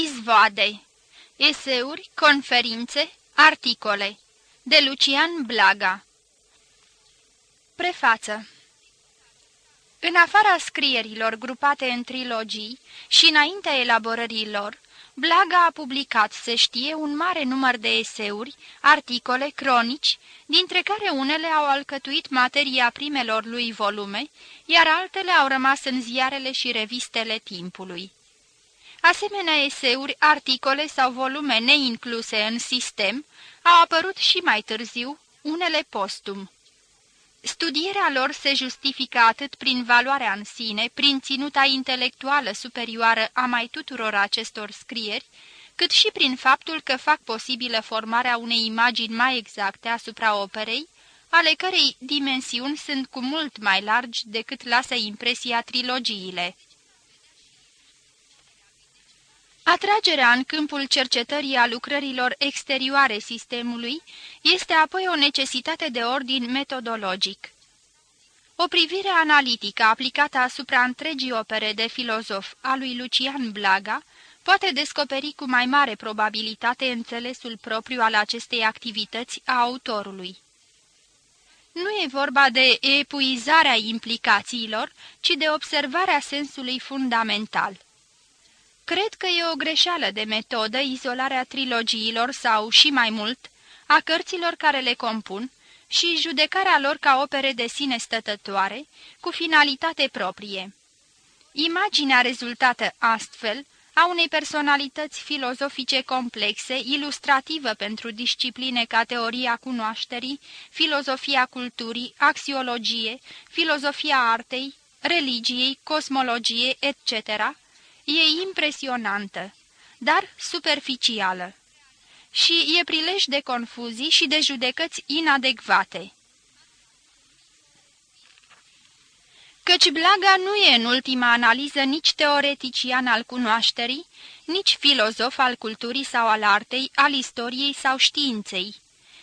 Izvoade Eseuri, conferințe, articole. De Lucian Blaga. Prefață. În afara scrierilor grupate în trilogii și înaintea elaborării lor, Blaga a publicat, se știe, un mare număr de eseuri, articole, cronici, dintre care unele au alcătuit materia primelor lui volume, iar altele au rămas în ziarele și revistele timpului. Asemenea eseuri, articole sau volume neincluse în sistem au apărut și mai târziu, unele postum. Studierea lor se justifică atât prin valoarea în sine, prin ținuta intelectuală superioară a mai tuturor acestor scrieri, cât și prin faptul că fac posibilă formarea unei imagini mai exacte asupra operei, ale cărei dimensiuni sunt cu mult mai largi decât lasă impresia trilogiile. Atragerea în câmpul cercetării a lucrărilor exterioare sistemului este apoi o necesitate de ordin metodologic. O privire analitică aplicată asupra întregii opere de filozof a lui Lucian Blaga poate descoperi cu mai mare probabilitate înțelesul propriu al acestei activități a autorului. Nu e vorba de epuizarea implicațiilor, ci de observarea sensului fundamental. Cred că e o greșeală de metodă izolarea trilogiilor sau, și mai mult, a cărților care le compun și judecarea lor ca opere de sine stătătoare, cu finalitate proprie. Imaginea rezultată astfel a unei personalități filozofice complexe, ilustrativă pentru discipline ca teoria cunoașterii, filozofia culturii, axiologie, filozofia artei, religiei, cosmologie, etc., E impresionantă, dar superficială. Și e prilej de confuzii și de judecăți inadecvate. Căci Blaga nu e în ultima analiză nici teoretician al cunoașterii, nici filozof al culturii sau al artei, al istoriei sau științei.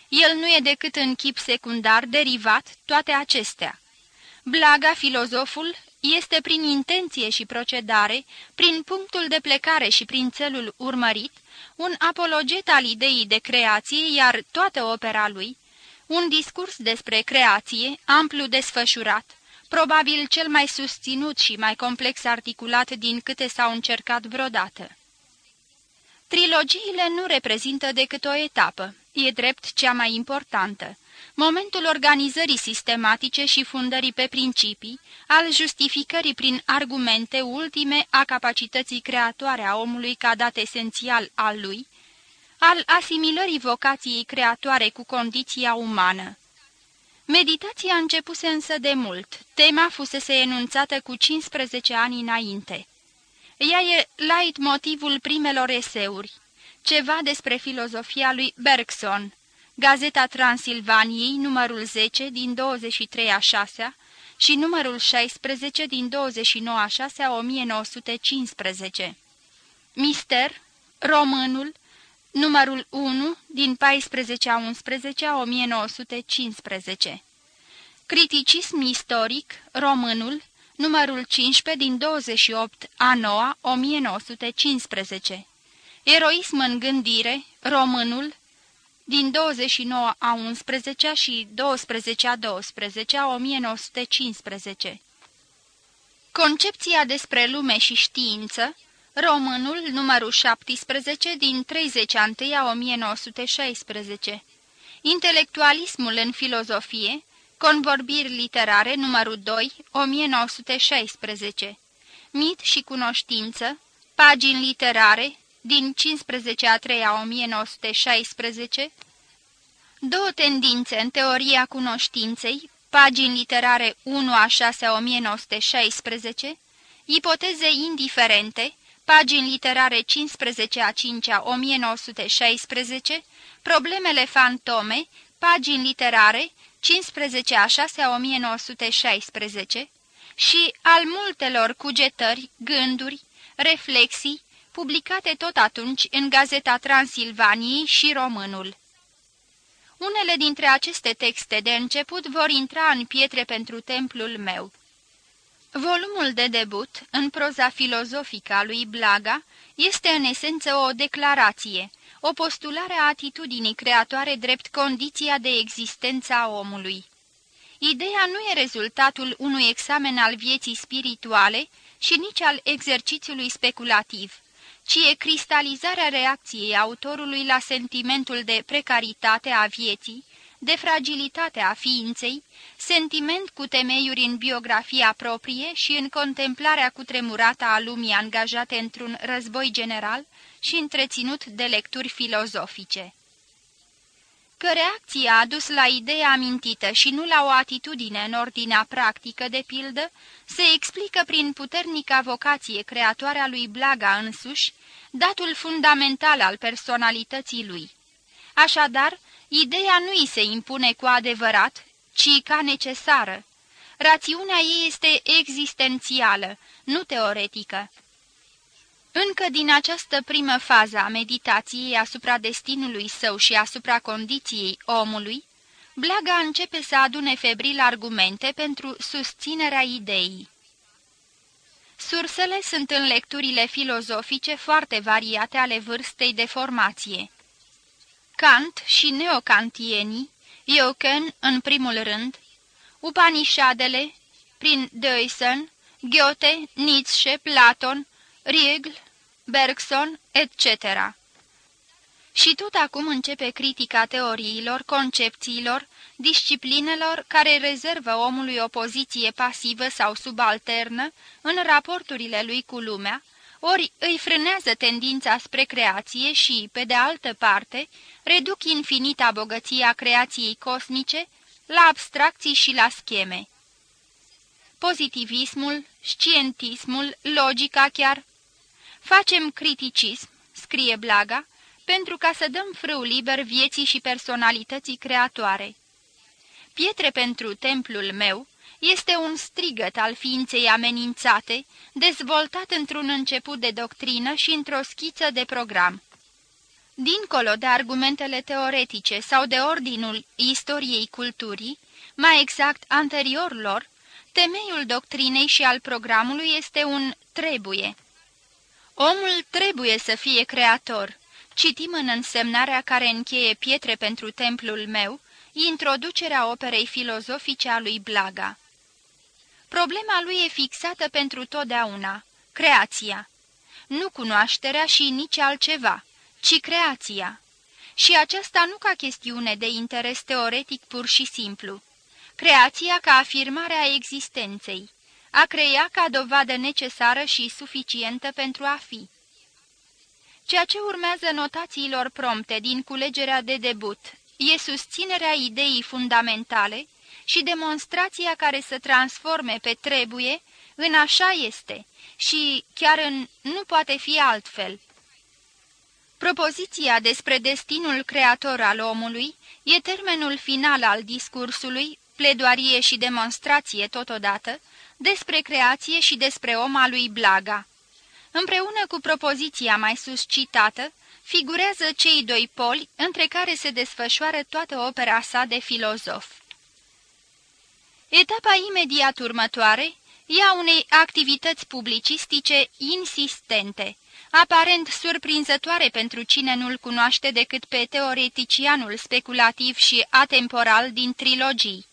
El nu e decât în chip secundar derivat toate acestea. Blaga, filozoful, este prin intenție și procedare, prin punctul de plecare și prin țelul urmărit, un apologet al ideii de creație, iar toată opera lui, un discurs despre creație, amplu desfășurat, probabil cel mai susținut și mai complex articulat din câte s-au încercat vreodată. Trilogiile nu reprezintă decât o etapă, e drept cea mai importantă, momentul organizării sistematice și fundării pe principii, al justificării prin argumente ultime a capacității creatoare a omului ca dat esențial al lui, al asimilării vocației creatoare cu condiția umană. Meditația începuse însă de mult, tema fusese enunțată cu 15 ani înainte. Ea e light motivul primelor eseuri, ceva despre filozofia lui Bergson, Gazeta Transilvaniei, numărul 10 din 23 a 6 și numărul 16 din 29 a 6 a 1915. Mister, Românul, numărul 1 din 14 a 11 a 1915. Criticism istoric, Românul, numărul 15 din 28 a 9 1915. Eroism în gândire, Românul, din 29 a 11 și 12 a 12 a 1915. Concepția despre lume și știință, românul numărul 17 din 31 a 1916. Intelectualismul în filozofie, convorbiri literare numărul 2, 1916. Mit și cunoștință, pagini literare, din 15 a 3 a 1916, două tendințe în teoria cunoștinței, pagini literare 1 a 6 a 1916, ipoteze indiferente, pagini literare 15 a 5 a 1916, problemele fantome, pagini literare 15 a 6 a 1916 și al multelor cugetări, gânduri, reflexii, publicate tot atunci în Gazeta Transilvaniei și Românul. Unele dintre aceste texte de început vor intra în pietre pentru templul meu. Volumul de debut, în proza filozofică a lui Blaga, este în esență o declarație, o postulare a atitudinii creatoare drept condiția de existență a omului. Ideea nu e rezultatul unui examen al vieții spirituale și nici al exercițiului speculativ, ci e cristalizarea reacției autorului la sentimentul de precaritate a vieții, de fragilitate a ființei, sentiment cu temeiuri în biografia proprie și în contemplarea cutremurată a lumii angajate într-un război general și întreținut de lecturi filozofice. Că reacția a dus la ideea amintită și nu la o atitudine în ordinea practică, de pildă, se explică prin puternica vocație creatoare a lui Blaga însuși, datul fundamental al personalității lui. Așadar, ideea nu îi se impune cu adevărat, ci ca necesară. Rațiunea ei este existențială, nu teoretică. Încă din această primă fază a meditației asupra destinului său și asupra condiției omului, Blaga începe să adune febril argumente pentru susținerea ideii. Sursele sunt în lecturile filozofice foarte variate ale vârstei de formație. Kant și neocantienii, Ioken în primul rând, Upanishadele, prin Deusen, Goethe, Nietzsche, Platon, Riegl, Bergson, etc. Și tot acum începe critica teoriilor, concepțiilor, disciplinelor care rezervă omului o poziție pasivă sau subalternă în raporturile lui cu lumea, ori îi frânează tendința spre creație și, pe de altă parte, reduc infinita bogăție a creației cosmice la abstracții și la scheme. Pozitivismul, scientismul, logica chiar. Facem criticism, scrie Blaga, pentru ca să dăm frâu liber vieții și personalității creatoare. Pietre pentru templul meu este un strigăt al ființei amenințate, dezvoltat într-un început de doctrină și într-o schiță de program. Dincolo de argumentele teoretice sau de ordinul istoriei culturii, mai exact anterior lor, temeiul doctrinei și al programului este un trebuie. Omul trebuie să fie creator. Citim în însemnarea care încheie pietre pentru templul meu, introducerea operei filozofice a lui Blaga. Problema lui e fixată pentru totdeauna, creația. Nu cunoașterea și nici altceva, ci creația. Și aceasta nu ca chestiune de interes teoretic pur și simplu. Creația ca afirmare a existenței, a crea ca dovadă necesară și suficientă pentru a fi. Ceea ce urmează notațiilor prompte din culegerea de debut e susținerea ideii fundamentale și demonstrația care să transforme pe trebuie în așa este și chiar în nu poate fi altfel. Propoziția despre destinul creator al omului e termenul final al discursului, pledoarie și demonstrație totodată, despre creație și despre om al lui Blaga. Împreună cu propoziția mai sus citată, figurează cei doi poli între care se desfășoară toată opera sa de filozof. Etapa imediat următoare e a unei activități publicistice insistente, aparent surprinzătoare pentru cine nu-l cunoaște decât pe teoreticianul speculativ și atemporal din trilogii.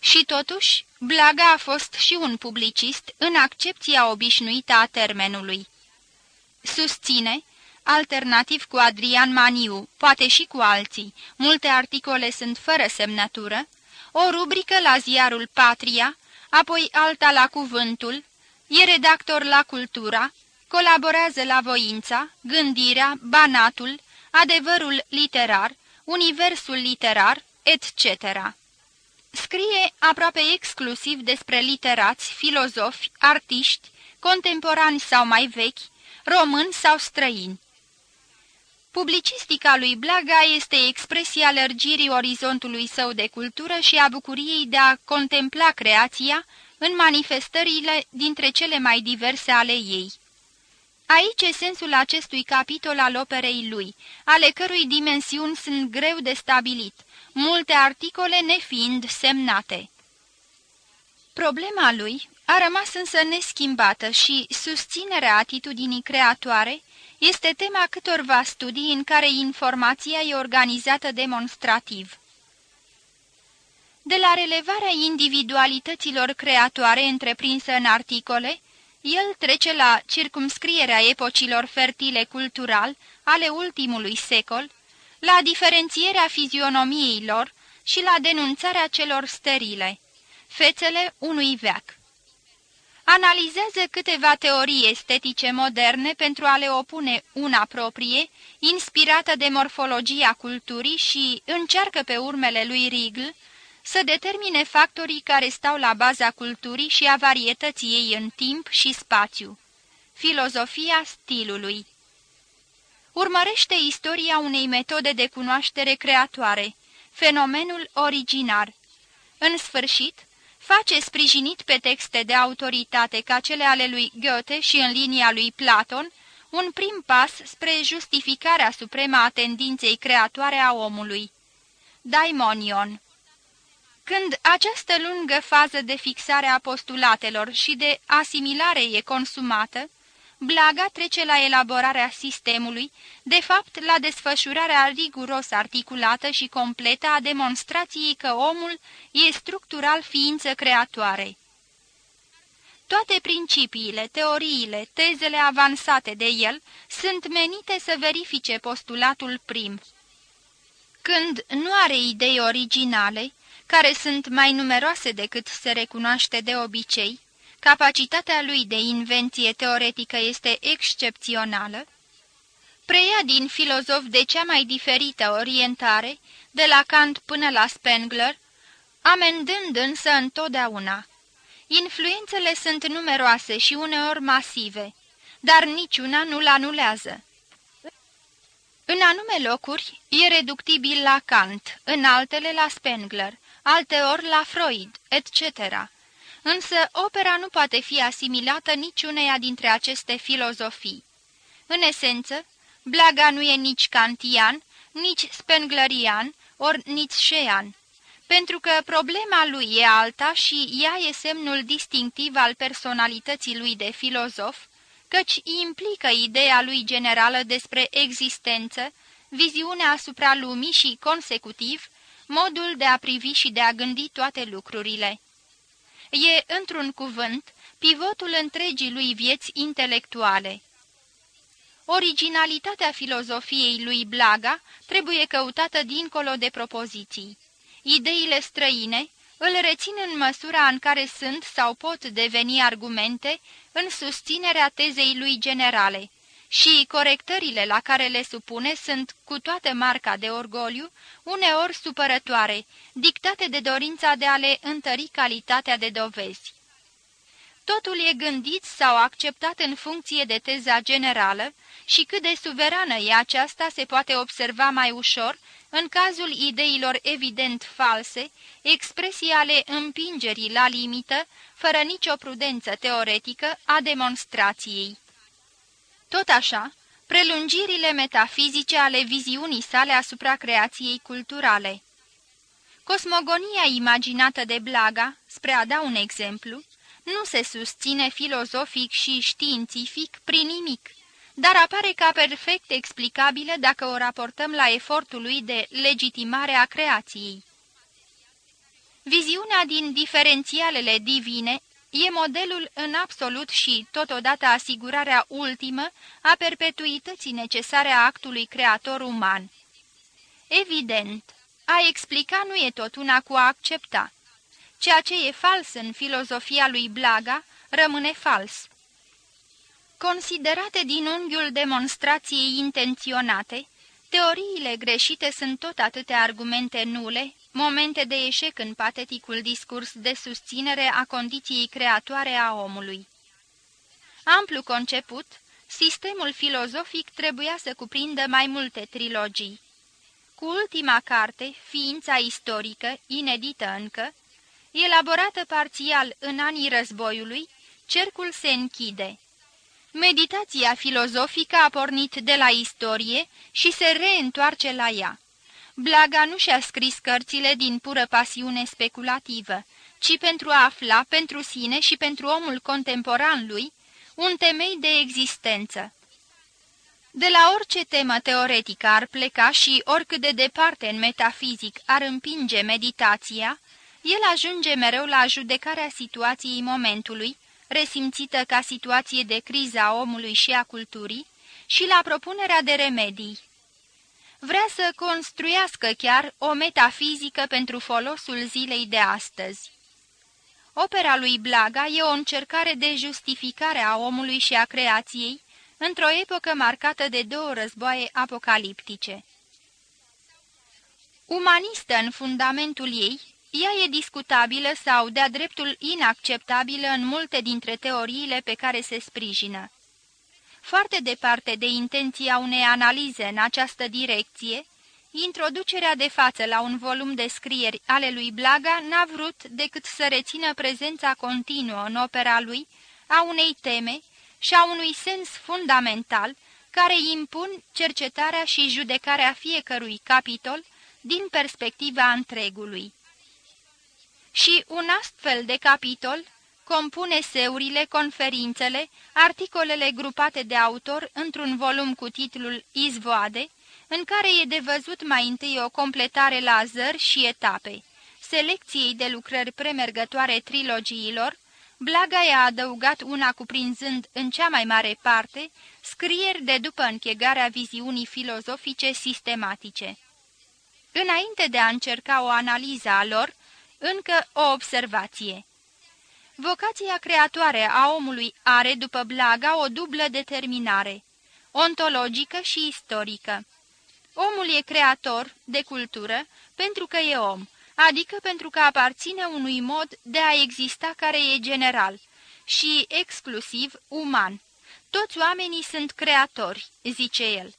Și totuși, Blaga a fost și un publicist în accepția obișnuită a termenului. Susține, alternativ cu Adrian Maniu, poate și cu alții, multe articole sunt fără semnătură, o rubrică la ziarul Patria, apoi alta la Cuvântul, e redactor la Cultura, colaborează la Voința, Gândirea, Banatul, Adevărul literar, Universul literar, etc. Scrie aproape exclusiv despre literați, filozofi, artiști, contemporani sau mai vechi, români sau străini. Publicistica lui Blaga este expresia lărgirii orizontului său de cultură și a bucuriei de a contempla creația în manifestările dintre cele mai diverse ale ei. Aici e sensul acestui capitol al operei lui, ale cărui dimensiuni sunt greu de stabilit, multe articole nefiind semnate. Problema lui a rămas însă neschimbată și susținerea atitudinii creatoare este tema câtorva studii în care informația e organizată demonstrativ. De la relevarea individualităților creatoare întreprinse în articole, el trece la circumscrierea epocilor fertile cultural ale ultimului secol, la diferențierea fizionomiei lor și la denunțarea celor sterile, fețele unui veac. Analizează câteva teorii estetice moderne pentru a le opune una proprie, inspirată de morfologia culturii și încearcă pe urmele lui Rigl să determine factorii care stau la baza culturii și a varietății ei în timp și spațiu. Filozofia stilului Urmărește istoria unei metode de cunoaștere creatoare, fenomenul originar. În sfârșit, face sprijinit pe texte de autoritate ca cele ale lui Goethe și în linia lui Platon, un prim pas spre justificarea supremă a tendinței creatoare a omului. Daimonion când această lungă fază de fixare a postulatelor și de asimilare e consumată, Blaga trece la elaborarea sistemului, de fapt la desfășurarea riguros articulată și completă a demonstrației că omul e structural ființă creatoare. Toate principiile, teoriile, tezele avansate de el sunt menite să verifice postulatul prim. Când nu are idei originale, care sunt mai numeroase decât se recunoaște de obicei, capacitatea lui de invenție teoretică este excepțională, preia din filozof de cea mai diferită orientare, de la Kant până la Spengler, amendând însă întotdeauna. Influențele sunt numeroase și uneori masive, dar niciuna nu-l anulează. În anume locuri e reductibil la Kant, în altele la Spengler, alteori la Freud, etc. Însă opera nu poate fi asimilată niciuneia dintre aceste filozofii. În esență, Blaga nu e nici kantian, nici spenglerian, ori nietzschean, pentru că problema lui e alta și ea e semnul distinctiv al personalității lui de filozof, căci implică ideea lui generală despre existență, viziunea asupra lumii și, consecutiv, modul de a privi și de a gândi toate lucrurile. E, într-un cuvânt, pivotul întregii lui vieți intelectuale. Originalitatea filozofiei lui Blaga trebuie căutată dincolo de propoziții. Ideile străine îl rețin în măsura în care sunt sau pot deveni argumente în susținerea tezei lui generale, și corectările la care le supune sunt, cu toată marca de orgoliu, uneori supărătoare, dictate de dorința de a le întări calitatea de dovezi. Totul e gândit sau acceptat în funcție de teza generală și cât de suverană e aceasta se poate observa mai ușor în cazul ideilor evident false, expresii ale împingerii la limită, fără nicio prudență teoretică a demonstrației. Tot așa, prelungirile metafizice ale viziunii sale asupra creației culturale. Cosmogonia imaginată de Blaga, spre a da un exemplu, nu se susține filozofic și științific prin nimic, dar apare ca perfect explicabilă dacă o raportăm la efortul lui de legitimare a creației. Viziunea din diferențialele divine E modelul în absolut și, totodată, asigurarea ultimă a perpetuității necesare a actului creator uman. Evident, a explica nu e tot una cu a accepta. Ceea ce e fals în filozofia lui Blaga rămâne fals. Considerate din unghiul demonstrației intenționate, teoriile greșite sunt tot atâtea argumente nule, momente de eșec în pateticul discurs de susținere a condiției creatoare a omului. Amplu conceput, sistemul filozofic trebuia să cuprindă mai multe trilogii. Cu ultima carte, Ființa istorică, inedită încă, elaborată parțial în anii războiului, cercul se închide. Meditația filozofică a pornit de la istorie și se reîntoarce la ea. Blaga nu și-a scris cărțile din pură pasiune speculativă, ci pentru a afla pentru sine și pentru omul contemporan lui un temei de existență. De la orice temă teoretică ar pleca și oricât de departe în metafizic ar împinge meditația, el ajunge mereu la judecarea situației momentului, resimțită ca situație de criză a omului și a culturii, și la propunerea de remedii. Vrea să construiască chiar o metafizică pentru folosul zilei de astăzi. Opera lui Blaga e o încercare de justificare a omului și a creației într-o epocă marcată de două războaie apocaliptice. Umanistă în fundamentul ei, ea e discutabilă sau de-a dreptul inacceptabilă în multe dintre teoriile pe care se sprijină. Foarte departe de intenția unei analize în această direcție, introducerea de față la un volum de scrieri ale lui Blaga n-a vrut decât să rețină prezența continuă în opera lui a unei teme și a unui sens fundamental care impun cercetarea și judecarea fiecărui capitol din perspectiva întregului. Și un astfel de capitol compune seurile, conferințele, articolele grupate de autor într-un volum cu titlul Izvoade, în care e de văzut mai întâi o completare la zări și etape, selecției de lucrări premergătoare trilogiilor, Blaga i-a adăugat una cuprinzând în cea mai mare parte scrieri de după închegarea viziunii filozofice sistematice. Înainte de a încerca o analiză a lor, încă o observație. Vocația creatoare a omului are, după Blaga, o dublă determinare, ontologică și istorică. Omul e creator de cultură pentru că e om, adică pentru că aparține unui mod de a exista care e general și exclusiv uman. Toți oamenii sunt creatori, zice el.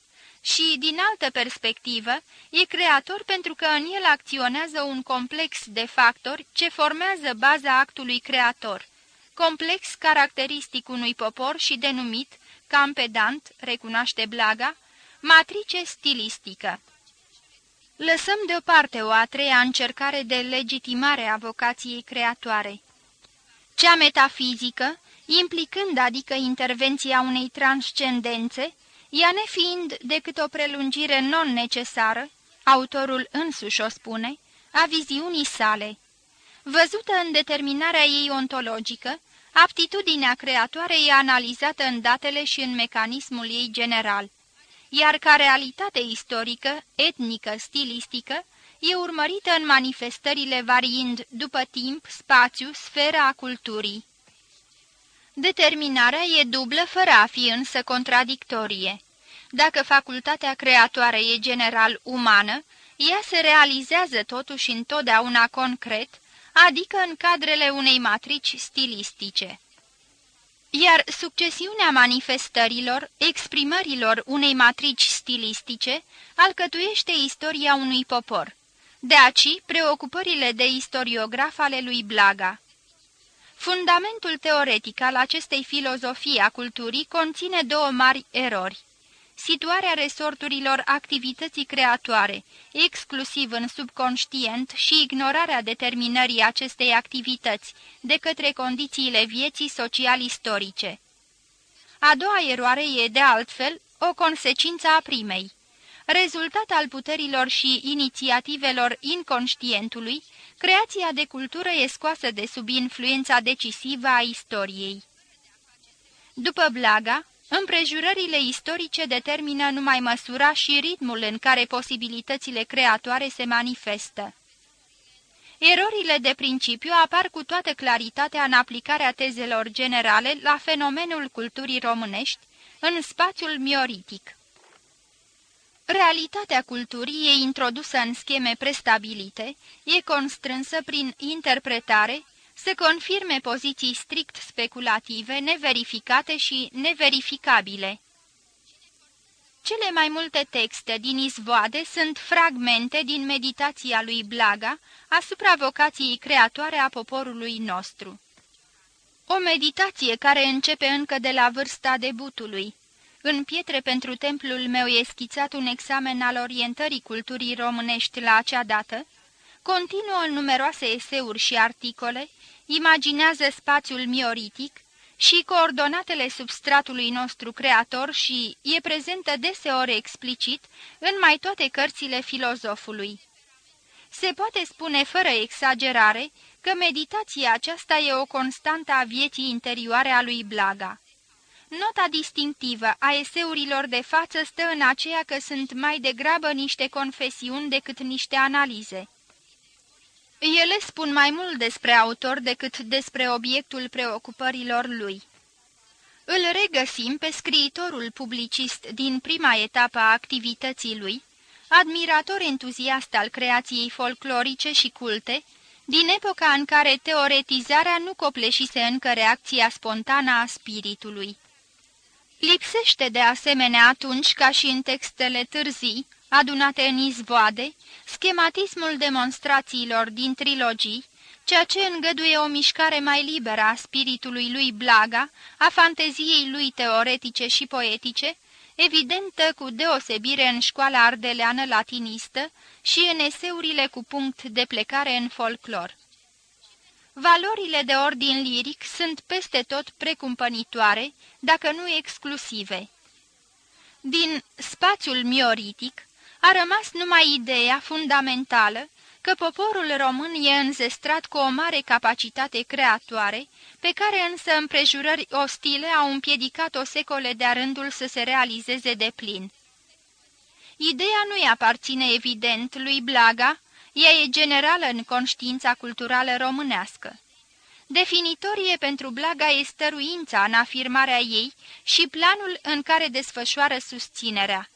Și, din altă perspectivă, e creator pentru că în el acționează un complex de factori ce formează baza actului creator, complex caracteristic unui popor și denumit, cam pedant, recunoaște Blaga, matrice stilistică. Lăsăm deoparte o a treia încercare de legitimare a vocației creatoare. Cea metafizică, implicând adică intervenția unei transcendențe, ea nefiind decât o prelungire non-necesară, autorul însuși o spune, a viziunii sale. Văzută în determinarea ei ontologică, aptitudinea creatoare e analizată în datele și în mecanismul ei general iar ca realitate istorică, etnică, stilistică, e urmărită în manifestările variind după timp, spațiu, sfera a culturii. Determinarea e dublă fără a fi însă contradictorie. Dacă facultatea creatoare e general umană, ea se realizează totuși întotdeauna concret, adică în cadrele unei matrici stilistice iar succesiunea manifestărilor, exprimărilor unei matrici stilistice, alcătuiește istoria unui popor. De aici preocupările de istoriograf ale lui Blaga. Fundamentul teoretic al acestei filozofii a culturii conține două mari erori situarea resorturilor activității creatoare, exclusiv în subconștient și ignorarea determinării acestei activități de către condițiile vieții social-istorice. A doua eroare e, de altfel, o consecință a primei. Rezultat al puterilor și inițiativelor inconștientului, creația de cultură e scoasă de sub influența decisivă a istoriei. După Blaga, Împrejurările istorice determină numai măsura și ritmul în care posibilitățile creatoare se manifestă. Erorile de principiu apar cu toată claritatea în aplicarea tezelor generale la fenomenul culturii românești în spațiul mioritic. Realitatea culturii e introdusă în scheme prestabilite, e constrânsă prin interpretare, să confirme poziții strict speculative, neverificate și neverificabile. Cele mai multe texte din izvoade sunt fragmente din meditația lui Blaga asupra vocației creatoare a poporului nostru. O meditație care începe încă de la vârsta debutului. În pietre pentru templul meu e schițat un examen al orientării culturii românești la acea dată, continuă în numeroase eseuri și articole, imaginează spațiul mioritic și coordonatele substratului nostru creator și e prezentă deseori explicit în mai toate cărțile filozofului. Se poate spune fără exagerare că meditația aceasta e o constantă a vieții interioare a lui Blaga. Nota distinctivă a eseurilor de față stă în aceea că sunt mai degrabă niște confesiuni decât niște analize. Ele spun mai mult despre autor decât despre obiectul preocupărilor lui. Îl regăsim pe scriitorul publicist din prima etapă a activității lui, admirator entuziast al creației folclorice și culte, din epoca în care teoretizarea nu copleșise încă reacția spontană a spiritului. Lipsește de asemenea atunci, ca și în textele târzii, adunate în izvoade, schematismul demonstrațiilor din trilogii, ceea ce îngăduie o mișcare mai liberă a spiritului lui Blaga, a fanteziei lui teoretice și poetice, evidentă cu deosebire în școala ardeleană latinistă și în eseurile cu punct de plecare în folclor. Valorile de ordin liric sunt peste tot precumpănitoare, dacă nu exclusive. Din spațiul mioritic a rămas numai ideea fundamentală că poporul român e înzestrat cu o mare capacitate creatoare, pe care însă împrejurări ostile au împiedicat-o secole de-a rândul să se realizeze de plin. Ideea nu-i aparține evident lui Blaga, ea e generală în conștiința culturală românească. Definitorie pentru Blaga e stăruința în afirmarea ei și planul în care desfășoară susținerea.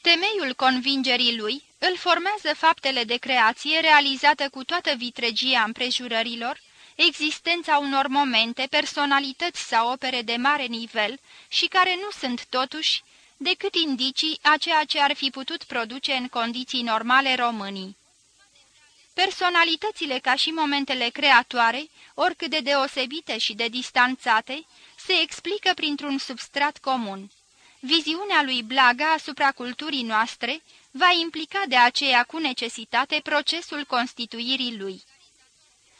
Temeiul convingerii lui îl formează faptele de creație realizată cu toată vitregia împrejurărilor, existența unor momente, personalități sau opere de mare nivel și care nu sunt totuși decât indicii a ceea ce ar fi putut produce în condiții normale românii. Personalitățile ca și momentele creatoare, oricât de deosebite și de distanțate, se explică printr-un substrat comun. Viziunea lui Blaga asupra culturii noastre va implica de aceea cu necesitate procesul constituirii lui.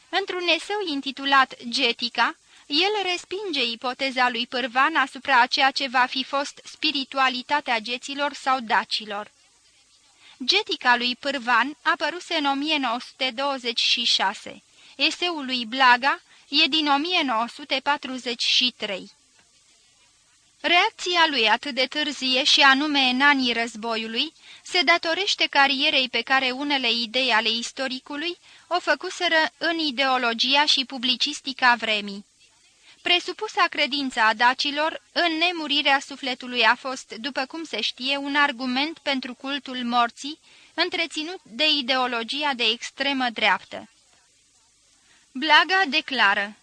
Într-un eseu intitulat Getica, el respinge ipoteza lui Pârvan asupra a ceea ce va fi fost spiritualitatea geților sau dacilor. Getica lui Pârvan apăruse în 1926. Eseul lui Blaga e din 1943. Reacția lui atât de târzie și anume în anii războiului se datorește carierei pe care unele idei ale istoricului o făcuseră în ideologia și publicistica vremii. Presupusa credința a dacilor în nemurirea sufletului a fost, după cum se știe, un argument pentru cultul morții, întreținut de ideologia de extremă dreaptă. Blaga declară,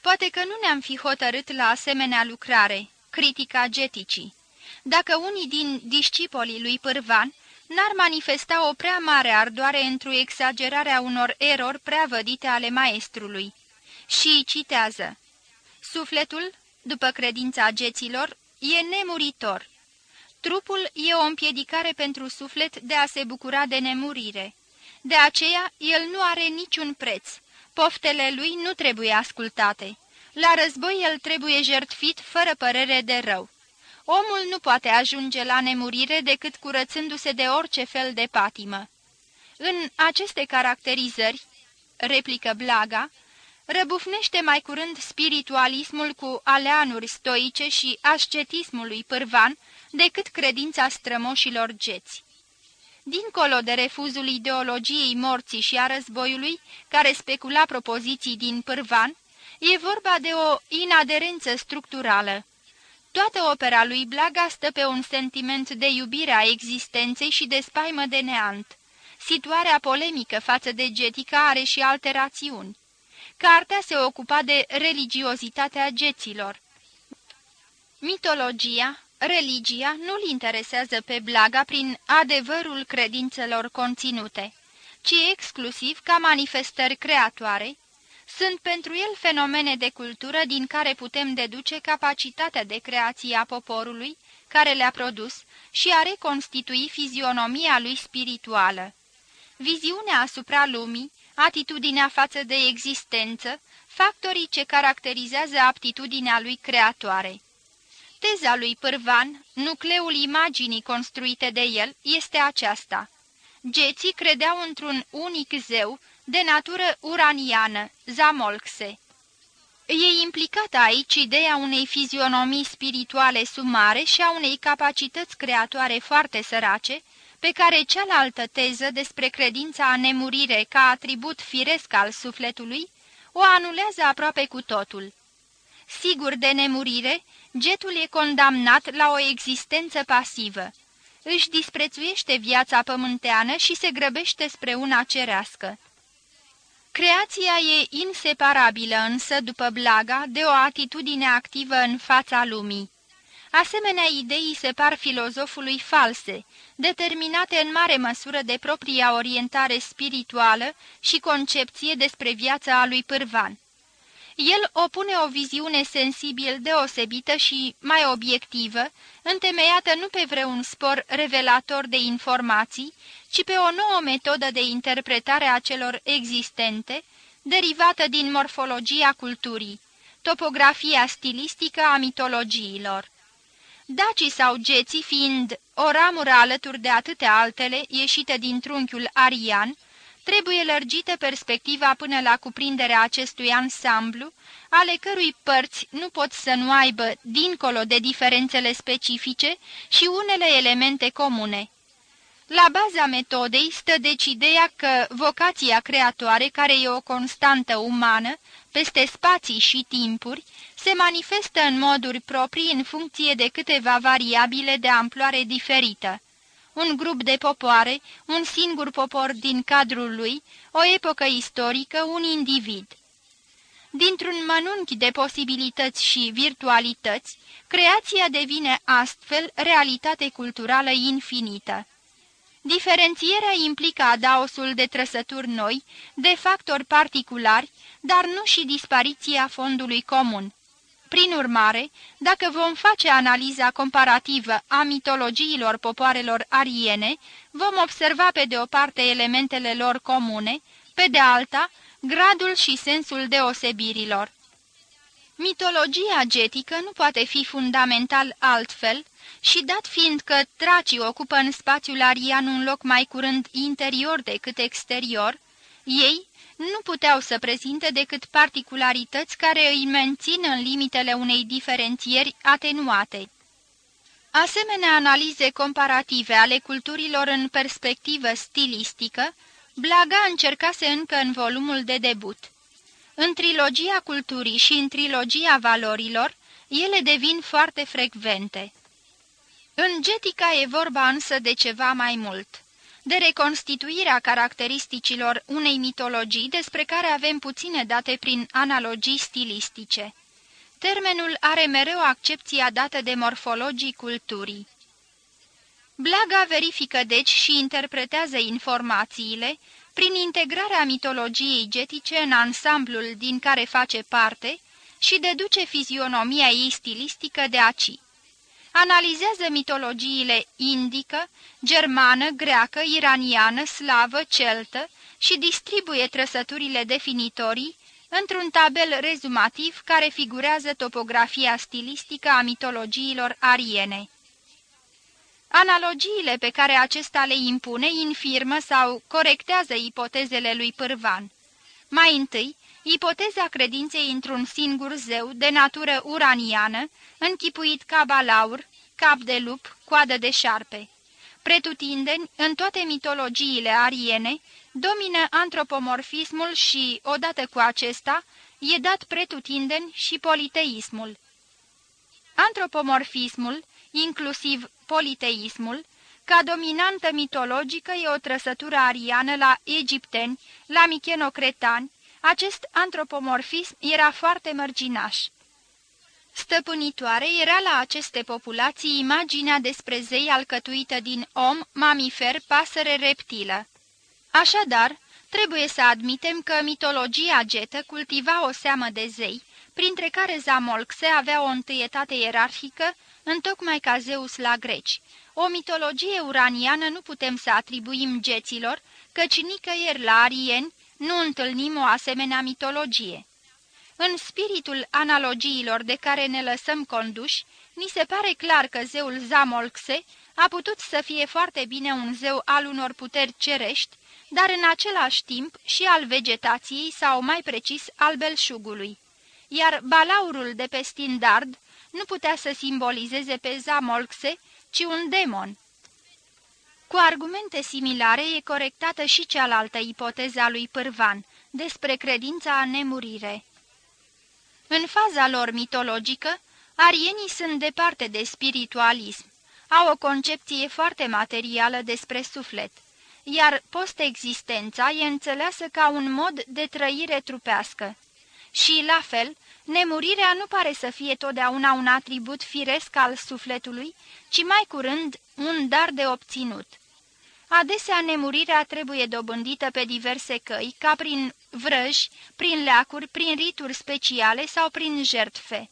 poate că nu ne-am fi hotărât la asemenea lucrare, critica geticii, dacă unii din discipolii lui Pârvan n-ar manifesta o prea mare ardoare într-o exagerarea unor erori prea vădite ale maestrului. Și citează, Sufletul, după credința geților, e nemuritor. Trupul e o împiedicare pentru suflet de a se bucura de nemurire. De aceea, el nu are niciun preț. Poftele lui nu trebuie ascultate. La război el trebuie jertfit fără părere de rău. Omul nu poate ajunge la nemurire decât curățându-se de orice fel de patimă. În aceste caracterizări, replică Blaga, răbufnește mai curând spiritualismul cu aleanuri stoice și ascetismului pârvan decât credința strămoșilor geți. Dincolo de refuzul ideologiei morții și a războiului, care specula propoziții din pârvan, e vorba de o inaderență structurală. Toată opera lui Blaga stă pe un sentiment de iubire a existenței și de spaimă de neant. Situarea polemică față de Getica are și alte rațiuni. Cartea se ocupa de religiozitatea geților. Mitologia, religia nu-l interesează pe Blaga prin adevărul credințelor conținute, ci exclusiv ca manifestări creatoare, sunt pentru el fenomene de cultură din care putem deduce capacitatea de creație a poporului care le-a produs și a reconstitui fizionomia lui spirituală. viziunea asupra lumii, atitudinea față de existență, factorii ce caracterizează aptitudinea lui creatoare. Teza lui Pârvan, nucleul imaginii construite de el, este aceasta. Geții credeau într-un unic zeu, de natură uraniană, Zamolxe. E implicată aici ideea unei fizionomii spirituale sumare și a unei capacități creatoare foarte sărace, pe care cealaltă teză despre credința a nemurire ca atribut firesc al sufletului o anulează aproape cu totul. Sigur de nemurire, getul e condamnat la o existență pasivă. Își disprețuiește viața pământeană și se grăbește spre una cerească. Creația e inseparabilă însă, după blaga, de o atitudine activă în fața lumii. Asemenea idei se par filozofului false, determinate în mare măsură de propria orientare spirituală și concepție despre viața a lui Pârvan. El opune o viziune sensibil deosebită și mai obiectivă, întemeiată nu pe vreun spor revelator de informații, ci pe o nouă metodă de interpretare a celor existente, derivată din morfologia culturii, topografia stilistică a mitologiilor. Dacii sau geții fiind o ramură alături de atâtea altele ieșite din trunchiul arian, trebuie lărgită perspectiva până la cuprinderea acestui ansamblu, ale cărui părți nu pot să nu aibă, dincolo de diferențele specifice, și unele elemente comune. La baza metodei stă deci ideea că vocația creatoare, care e o constantă umană, peste spații și timpuri, se manifestă în moduri proprii în funcție de câteva variabile de amploare diferită. Un grup de popoare, un singur popor din cadrul lui, o epocă istorică, un individ. Dintr-un mănunchi de posibilități și virtualități, creația devine astfel realitate culturală infinită. Diferențierea implică adaosul de trăsături noi, de factori particulari, dar nu și dispariția fondului comun. Prin urmare, dacă vom face analiza comparativă a mitologiilor popoarelor ariene, vom observa pe de o parte elementele lor comune, pe de alta, gradul și sensul deosebirilor. Mitologia getică nu poate fi fundamental altfel și dat fiind că tracii ocupă în spațiul arian un loc mai curând interior decât exterior, ei nu puteau să prezinte decât particularități care îi mențin în limitele unei diferențieri atenuate. Asemenea analize comparative ale culturilor în perspectivă stilistică, Blaga încercase încă în volumul de debut. În trilogia culturii și în trilogia valorilor, ele devin foarte frecvente. În Getica e vorba însă de ceva mai mult, de reconstituirea caracteristicilor unei mitologii despre care avem puține date prin analogii stilistice. Termenul are mereu accepția dată de morfologii culturii. Blaga verifică deci și interpretează informațiile prin integrarea mitologiei getice în ansamblul din care face parte și deduce fizionomia ei stilistică de aci analizează mitologiile indică, germană, greacă, iraniană, slavă, celtă și distribuie trăsăturile definitorii într-un tabel rezumativ care figurează topografia stilistică a mitologiilor ariene. Analogiile pe care acesta le impune infirmă sau corectează ipotezele lui Pârvan. Mai întâi, ipoteza credinței într-un singur zeu de natură uraniană, închipuit ca balaur, cap de lup, coadă de șarpe. Pretutindeni, în toate mitologiile ariene, domină antropomorfismul și, odată cu acesta, e dat pretutindeni și politeismul. Antropomorfismul, inclusiv politeismul, ca dominantă mitologică e o trăsătură ariană la egipteni, la michenocretani, acest antropomorfism era foarte mărginaș. Stăpânitoare era la aceste populații imaginea despre zei alcătuită din om, mamifer, pasăre, reptilă. Așadar, trebuie să admitem că mitologia getă cultiva o seamă de zei, printre care Zamolxe avea o întâietate ierarhică întocmai ca Zeus la greci. O mitologie uraniană nu putem să atribuim geților, căci nicăieri la arieni nu întâlnim o asemenea mitologie. În spiritul analogiilor de care ne lăsăm conduși, ni se pare clar că zeul Zamolxe a putut să fie foarte bine un zeu al unor puteri cerești, dar în același timp și al vegetației sau mai precis al belșugului. Iar balaurul de pe Stindard nu putea să simbolizeze pe Zamolxe, ci un demon. Cu argumente similare e corectată și cealaltă ipoteza lui Pârvan despre credința în nemurire. În faza lor mitologică, arienii sunt departe de spiritualism, au o concepție foarte materială despre suflet, iar post-existența e înțeleasă ca un mod de trăire trupească. Și, la fel, nemurirea nu pare să fie totdeauna un atribut firesc al sufletului, ci mai curând un dar de obținut. Adesea nemurirea trebuie dobândită pe diverse căi, ca prin vrăji, prin leacuri, prin rituri speciale sau prin jertfe.